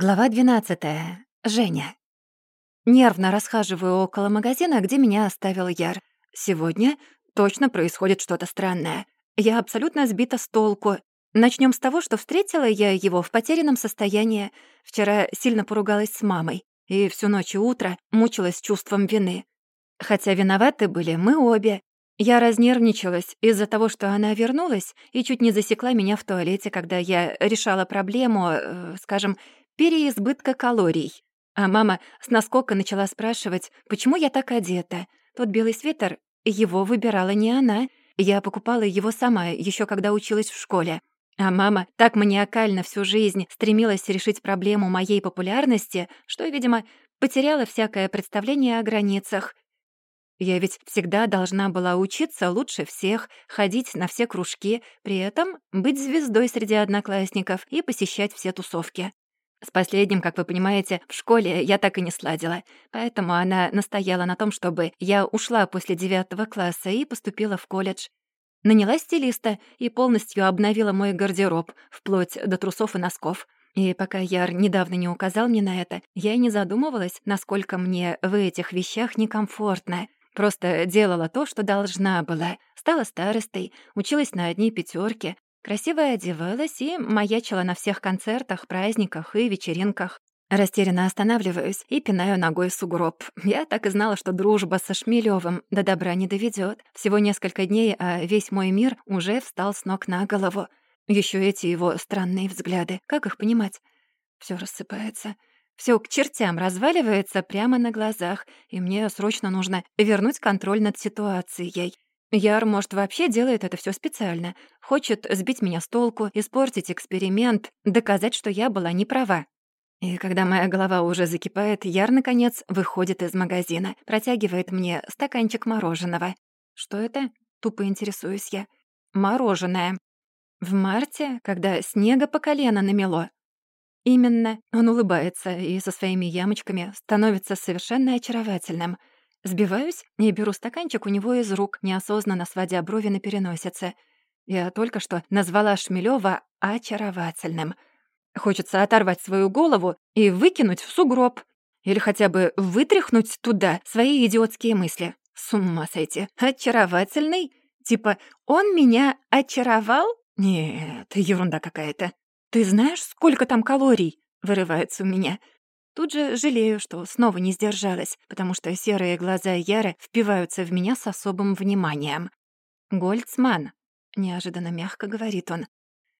Глава 12. Женя. Нервно расхаживаю около магазина, где меня оставил Яр. Сегодня точно происходит что-то странное. Я абсолютно сбита с толку. Начнем с того, что встретила я его в потерянном состоянии. Вчера сильно поругалась с мамой и всю ночь и утро мучилась чувством вины. Хотя виноваты были мы обе. Я разнервничалась из-за того, что она вернулась и чуть не засекла меня в туалете, когда я решала проблему, э, скажем, переизбытка калорий. А мама с наскока начала спрашивать, почему я так одета. Тот белый свитер, его выбирала не она. Я покупала его сама, еще когда училась в школе. А мама так маниакально всю жизнь стремилась решить проблему моей популярности, что, видимо, потеряла всякое представление о границах. Я ведь всегда должна была учиться лучше всех, ходить на все кружки, при этом быть звездой среди одноклассников и посещать все тусовки. С последним, как вы понимаете, в школе я так и не сладила, поэтому она настояла на том, чтобы я ушла после девятого класса и поступила в колледж. Наняла стилиста и полностью обновила мой гардероб, вплоть до трусов и носков. И пока Яр недавно не указал мне на это, я и не задумывалась, насколько мне в этих вещах некомфортно. Просто делала то, что должна была. Стала старостой, училась на одни пятерки, Красиво одевалась и маячила на всех концертах, праздниках и вечеринках. Растерянно останавливаюсь и пинаю ногой сугроб. Я так и знала, что дружба со Шмелёвым до добра не доведёт. Всего несколько дней, а весь мой мир уже встал с ног на голову. Ещё эти его странные взгляды. Как их понимать? Всё рассыпается. Всё к чертям разваливается прямо на глазах, и мне срочно нужно вернуть контроль над ситуацией. Яр, может, вообще делает это все специально. Хочет сбить меня с толку, испортить эксперимент, доказать, что я была не права. И когда моя голова уже закипает, Яр, наконец, выходит из магазина, протягивает мне стаканчик мороженого. Что это? Тупо интересуюсь я. Мороженое. В марте, когда снега по колено намело. Именно. Он улыбается и со своими ямочками становится совершенно очаровательным — Сбиваюсь и беру стаканчик у него из рук, неосознанно сводя брови на переносице. Я только что назвала Шмелёва очаровательным. Хочется оторвать свою голову и выкинуть в сугроб. Или хотя бы вытряхнуть туда свои идиотские мысли. С ума сойти. Очаровательный? Типа, он меня очаровал? Нет, ерунда какая-то. Ты знаешь, сколько там калорий? Вырывается у меня. Тут же жалею, что снова не сдержалась, потому что серые глаза Яры впиваются в меня с особым вниманием. «Гольцман», — неожиданно мягко говорит он,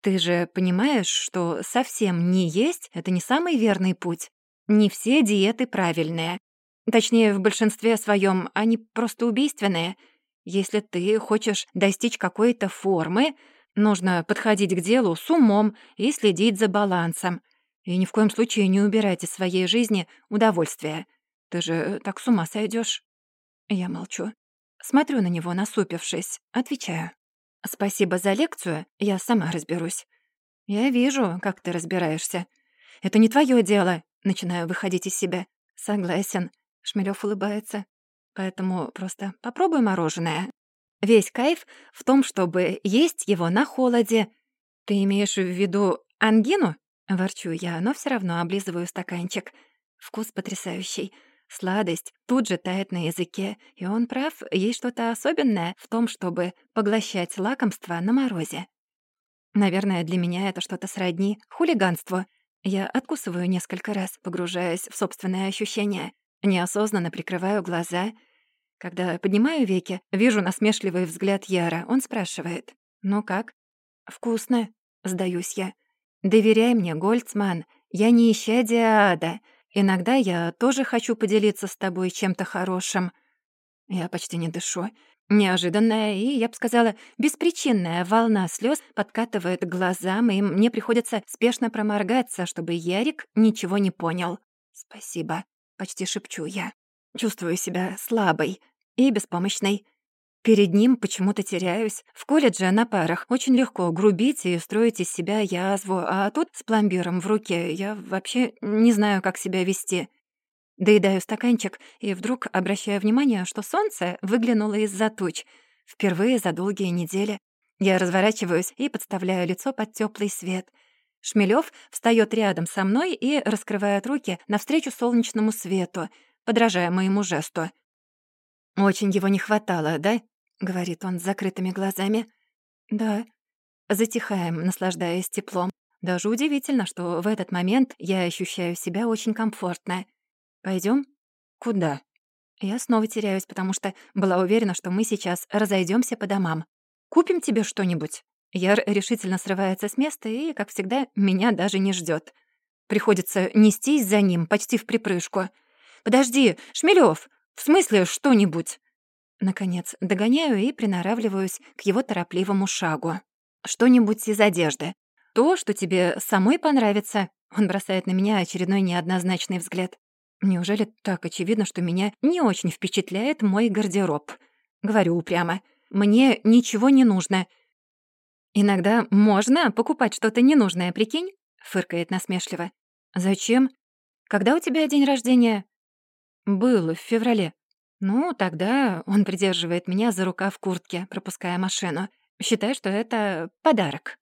«ты же понимаешь, что совсем не есть — это не самый верный путь. Не все диеты правильные. Точнее, в большинстве своем они просто убийственные. Если ты хочешь достичь какой-то формы, нужно подходить к делу с умом и следить за балансом. И ни в коем случае не убирайте из своей жизни удовольствие. Ты же так с ума сойдешь. Я молчу. Смотрю на него, насупившись. Отвечаю. «Спасибо за лекцию, я сама разберусь». «Я вижу, как ты разбираешься. Это не твое дело», — начинаю выходить из себя. «Согласен», — Шмелёв улыбается. «Поэтому просто попробуй мороженое. Весь кайф в том, чтобы есть его на холоде. Ты имеешь в виду ангину?» Ворчу я, но все равно облизываю стаканчик. Вкус потрясающий. Сладость тут же тает на языке, и он прав, есть что-то особенное в том, чтобы поглощать лакомство на морозе. Наверное, для меня это что-то сродни хулиганству. Я откусываю несколько раз, погружаясь в собственные ощущения. Неосознанно прикрываю глаза. Когда поднимаю веки, вижу насмешливый взгляд Яра. Он спрашивает. «Ну как?» «Вкусно», — сдаюсь я. «Доверяй мне, Гольцман, я не исчадие ада. Иногда я тоже хочу поделиться с тобой чем-то хорошим». Я почти не дышу. Неожиданная и, я бы сказала, беспричинная волна слез подкатывает к глазам, и мне приходится спешно проморгаться, чтобы Ярик ничего не понял. «Спасибо», — почти шепчу я. Чувствую себя слабой и беспомощной. Перед ним почему-то теряюсь. В колледже на парах очень легко грубить и строить из себя язву, а тут с пломбиром в руке я вообще не знаю, как себя вести. Доедаю стаканчик и вдруг обращаю внимание, что солнце выглянуло из-за туч. Впервые за долгие недели. Я разворачиваюсь и подставляю лицо под теплый свет. Шмелёв встаёт рядом со мной и раскрывает руки навстречу солнечному свету, подражая моему жесту. «Очень его не хватало, да?» — говорит он с закрытыми глазами. «Да». Затихаем, наслаждаясь теплом. Даже удивительно, что в этот момент я ощущаю себя очень комфортно. Пойдем? Куда? Я снова теряюсь, потому что была уверена, что мы сейчас разойдемся по домам. Купим тебе что-нибудь? Яр решительно срывается с места и, как всегда, меня даже не ждет. Приходится нестись за ним почти в припрыжку. «Подожди, Шмелёв, в смысле что-нибудь?» Наконец, догоняю и приноравливаюсь к его торопливому шагу. «Что-нибудь из одежды. То, что тебе самой понравится». Он бросает на меня очередной неоднозначный взгляд. Неужели так очевидно, что меня не очень впечатляет мой гардероб? Говорю упрямо. Мне ничего не нужно. Иногда можно покупать что-то ненужное, прикинь? Фыркает насмешливо. Зачем? Когда у тебя день рождения? Был в феврале. Ну, тогда он придерживает меня за рука в куртке, пропуская машину. Считай, что это подарок.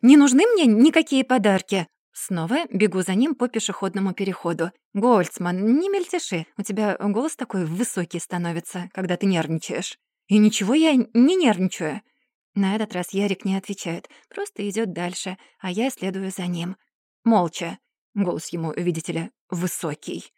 Не нужны мне никакие подарки, Снова бегу за ним по пешеходному переходу. «Гольцман, не мельтеши. У тебя голос такой высокий становится, когда ты нервничаешь». «И ничего я не нервничаю». На этот раз Ярик не отвечает, просто идет дальше, а я следую за ним. Молча. Голос ему, видите ли, высокий.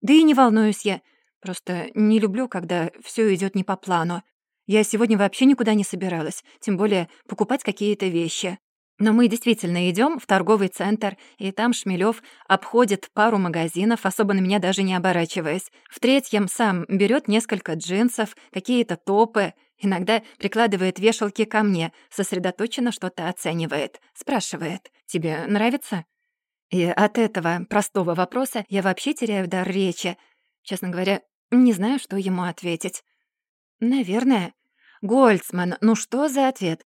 Да и не волнуюсь я. Просто не люблю, когда все идет не по плану. Я сегодня вообще никуда не собиралась, тем более покупать какие-то вещи. Но мы действительно идем в торговый центр, и там Шмелев обходит пару магазинов, особо на меня даже не оборачиваясь. В третьем сам берет несколько джинсов, какие-то топы, иногда прикладывает вешалки ко мне, сосредоточенно что-то оценивает. Спрашивает, «Тебе нравится?» И от этого простого вопроса я вообще теряю дар речи. Честно говоря, не знаю, что ему ответить. «Наверное». «Гольцман, ну что за ответ?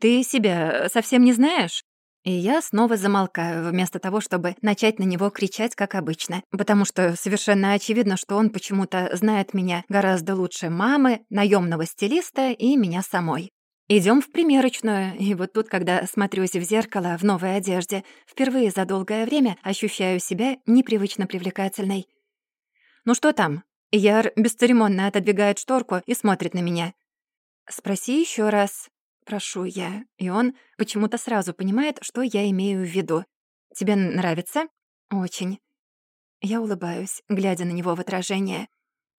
«Ты себя совсем не знаешь?» И я снова замолкаю, вместо того, чтобы начать на него кричать, как обычно. Потому что совершенно очевидно, что он почему-то знает меня гораздо лучше мамы, наемного стилиста и меня самой. Идем в примерочную, и вот тут, когда смотрюсь в зеркало в новой одежде, впервые за долгое время ощущаю себя непривычно привлекательной. «Ну что там?» Яр бесцеремонно отодвигает шторку и смотрит на меня. «Спроси еще раз», прошу я, и он почему-то сразу понимает, что я имею в виду. «Тебе нравится?» «Очень». Я улыбаюсь, глядя на него в отражение.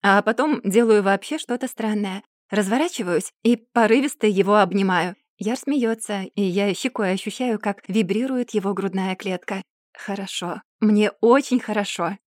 А потом делаю вообще что-то странное. Разворачиваюсь и порывисто его обнимаю. Яр смеется, и я щекой ощущаю, как вибрирует его грудная клетка. Хорошо. Мне очень хорошо.